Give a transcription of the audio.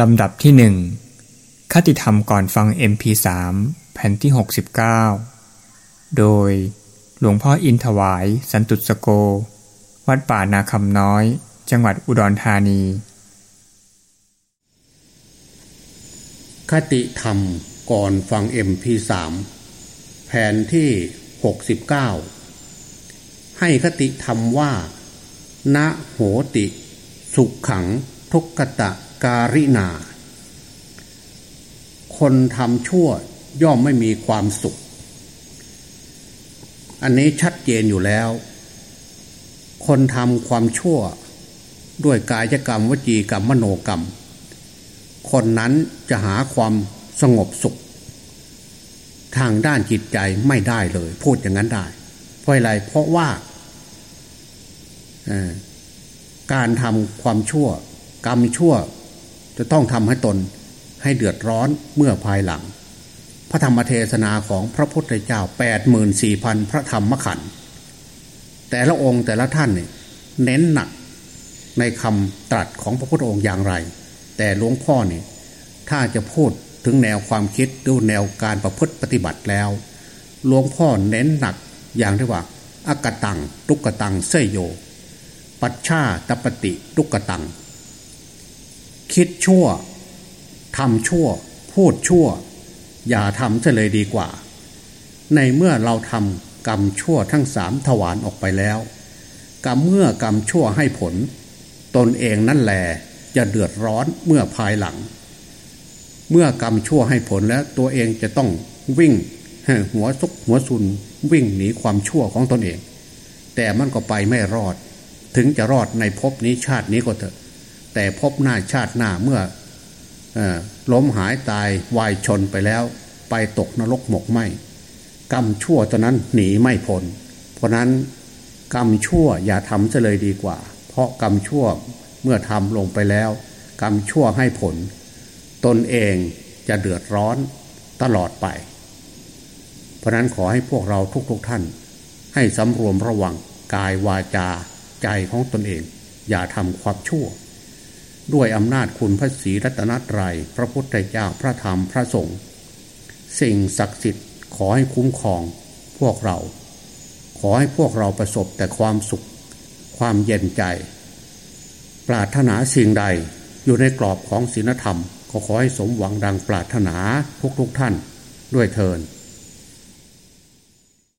ลำดับที่หนึ่งคติธรรมก่อนฟัง MP3 แผ่นที่ 69 โดยหลวงพ่ออินถวาย สันตุสโก วัดป่านาคำน้อย จังหวัดอุดรธานี คติธรรมก่อนฟัง MP3 แผ่นที่ 69 ให้คติธรรมว่า ณโหติ สุขขังทุกขตะ การินา คนทำชั่วย่อมไม่มีความสุข อันนี้ชัดเจนอยู่แล้ว คนทำความชั่ว ด้วยกายกรรมวจีกรรมมโนกรรม คนนั้นจะหาความสงบสุข ทางด้านจิตใจไม่ได้เลย พูดอย่างนั้นได้ เพราะอะไรเพราะว่าการทำความชั่ว กรรมชั่ว จะต้องทำให้ตนให้เดือดร้อนเมื่อภายหลัง พระธรรมเทศนาของพระพุทธเจ้าแปดหมื่นสี่พันพระธรรมขันธ์แต่ละองค์แต่ละท่านเนี่ยเน้นหนักในคำตรัสของพระพุทธองค์อย่างไร แต่หลวงพ่อเนี่ยถ้าจะพูดถึงแนวความคิดดูแนวการประพฤติปฏิบัติแล้วหลวงพ่อเน้นหนักอย่างที่ว่าอากตัง ตุกตังเสยโย ปัชชาตปฏิตุกตัง คิดชั่วทำชั่ว พูดชั่ว อย่าทำจะเลยดีกว่า ในเมื่อเราทำกรรมชั่วทั้งสามถวานออกไปแล้ว กรรมเมื่อกรรมชั่วให้ผล ตนเองนั่นแหละจะเดือดร้อนเมื่อภายหลัง เมื่อกรรมชั่วให้ผลแล้วตัวเองจะต้องวิ่งหัวซุกหัวซุนวิ่งหนีความชั่วของตนเอง แต่มันก็ไปไม่รอด ถึงจะรอดในภพนี้ชาตินี้ก็เถอะ แต่พบหน้าชาติหน้าเมื่ออล้มหายตายวายชนไปแล้ว ไปตกนรกหมกไหมกรรมชั่วตอนนั้นหนีไม่พ้นเพราะนั้นกรรมชั่วอย่าทำจะเลยดีกว่า เพราะกรรมชั่วเมื่อทำลงไปแล้ว กรรมชั่วให้ผล ตนเองจะเดือดร้อนตลอดไป เพราะนั้นขอให้พวกเราทุกๆทท่าน ให้สำรวมระวังกายวาจาใจของตนเอง อย่าทำความชั่ว ด้วยอำนาจคุณพระศรีรัตนตรยัย พระพุทธเจ้าพระธรรมพระสงฆ์สิ่งศักดิ์สิทธิ์ขอให้คุ้มครองพวกเรา ขอให้พวกเราประสบแต่ความสุข ความเย็นใจ ปรารถนาสิ่งใดอยู่ในกรอบของศีลธรรม ก็ขอให้สมหวังดังปรารถนาทุกๆทท่านด้วยเทิน